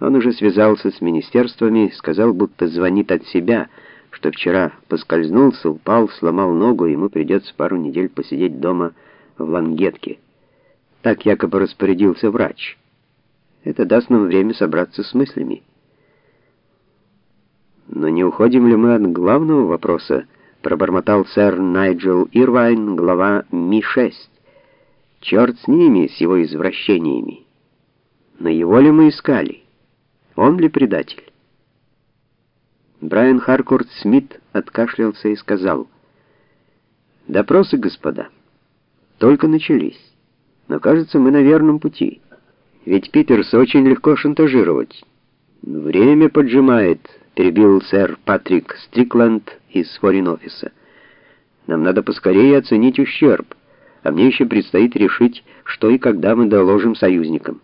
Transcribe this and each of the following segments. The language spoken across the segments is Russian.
Он уже связался с министерствами, сказал, будто звонит от себя, что вчера поскользнулся, упал, сломал ногу, ему придется пару недель посидеть дома в Лангетке. Так якобы распорядился врач. Это даст нам время собраться с мыслями. Но не уходим ли мы от главного вопроса, пробормотал сэр Найджел Ирвайн, глава Ми-6. Черт с ними, с его извращениями. Но его ли мы искали? Он ли предатель? Брайан Харкорт Смит откашлялся и сказал: "Допросы, господа, только начались. Но, кажется, мы на верном пути. Ведь Питерс очень легко шантажировать. Время поджимает", перебил сэр Патрик Стрикленд из форин-офиса. "Нам надо поскорее оценить ущерб, а мне еще предстоит решить, что и когда мы доложим союзникам".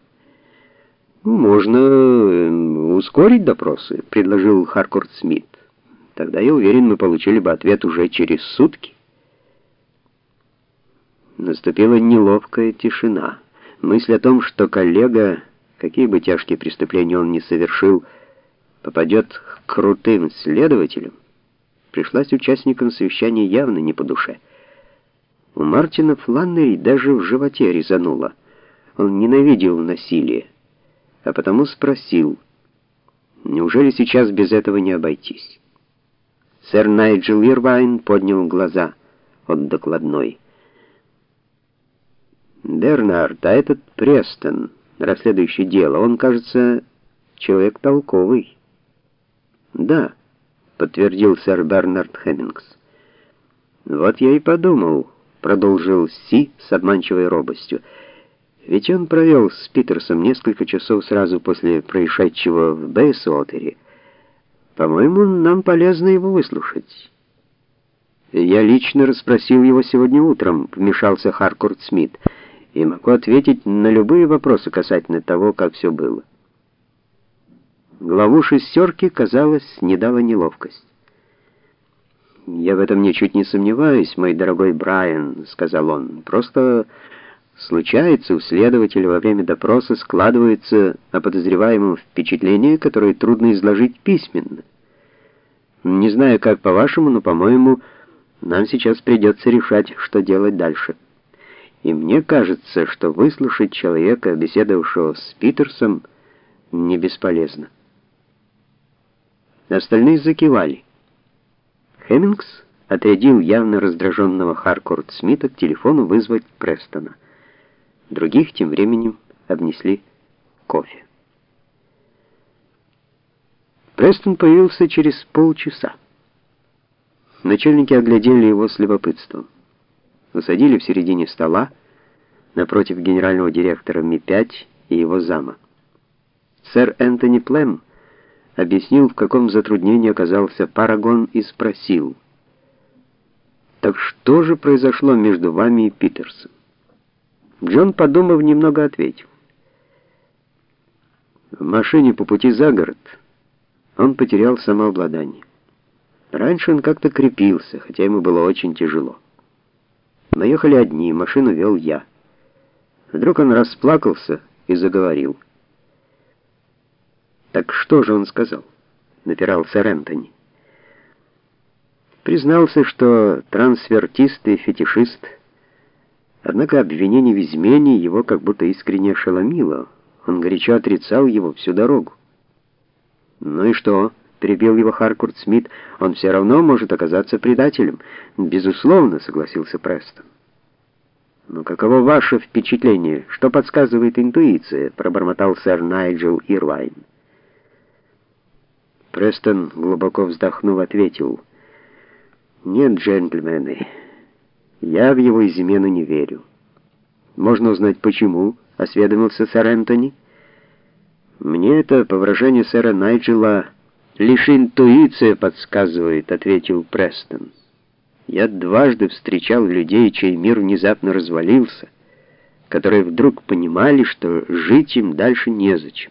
«Можно эм, ускорить допросы», — предложил Харкорт Смит. «Тогда, я уверен, мы получили бы ответ уже через сутки». Наступила неловкая тишина. Мысль о том, что коллега, какие бы тяжкие преступления он ни совершил, попадет к крутым следователям, пришлась участникам совещания явно не по душе. У Мартина Фланнери даже в животе резануло. Он ненавидел насилие а потому спросил, неужели сейчас без этого не обойтись? Сэр Найджел Ирвайн поднял глаза от докладной. «Бернард, а этот Престон, расследующий дело, он, кажется, человек толковый». «Да», — подтвердил сэр Бернард Хеммингс. «Вот я и подумал», — продолжил Си с обманчивой робостью, — ведь он провел с Питерсом несколько часов сразу после происшедшего в Бейсуотере. По-моему, нам полезно его выслушать. Я лично расспросил его сегодня утром, вмешался Харкорт Смит, и могу ответить на любые вопросы касательно того, как все было. Главу шестерки, казалось, не дала неловкость. «Я в этом ничуть не сомневаюсь, мой дорогой Брайан», — сказал он. «Просто Случается, у следователя во время допроса складывается о подозреваемом впечатление, которое трудно изложить письменно. Не знаю, как по-вашему, но, по-моему, нам сейчас придется решать, что делать дальше. И мне кажется, что выслушать человека, беседовавшего с Питерсом, не бесполезно. Остальные закивали. Хеммингс отрядил явно раздраженного Харкорт Смита к телефону вызвать Престона. Других тем временем обнесли кофе. Престон появился через полчаса. Начальники оглядели его с любопытством. Усадили в середине стола, напротив генерального директора Ми-5 и его зама. Сэр Энтони Плем объяснил, в каком затруднении оказался Парагон, и спросил, «Так что же произошло между вами и Питерсом?» Джон, подумав, немного ответил. В машине по пути за город он потерял самообладание. Раньше он как-то крепился, хотя ему было очень тяжело. Мы ехали одни, машину вел я. Вдруг он расплакался и заговорил. «Так что же он сказал?» — напирал сэр Энтони. Признался, что трансвертист и фетишист — Однако обвинение в измене его как будто искренне ошеломило. Он горячо отрицал его всю дорогу. «Ну и что?» — перебил его Харкурт Смит. «Он все равно может оказаться предателем». «Безусловно», — согласился Престон. «Но каково ваше впечатление? Что подсказывает интуиция?» — пробормотал сэр Найджел Ирвайн. Престон, глубоко вздохнув, ответил. «Нет, джентльмены». Я в его измену не верю. Можно узнать почему, осведомился сэр Энтони. Мне это, по выражению сэра Найджела, лишь интуиция подсказывает, ответил Престон. Я дважды встречал людей, чей мир внезапно развалился, которые вдруг понимали, что жить им дальше незачем.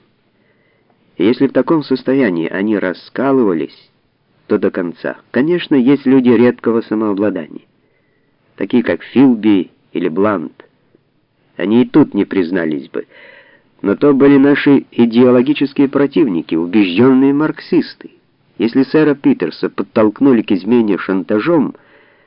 И если в таком состоянии они раскалывались, то до конца. Конечно, есть люди редкого самообладания такие как Филби или Блант. Они и тут не признались бы. Но то были наши идеологические противники, убежденные марксисты. Если сэра Питерса подтолкнули к измене шантажом,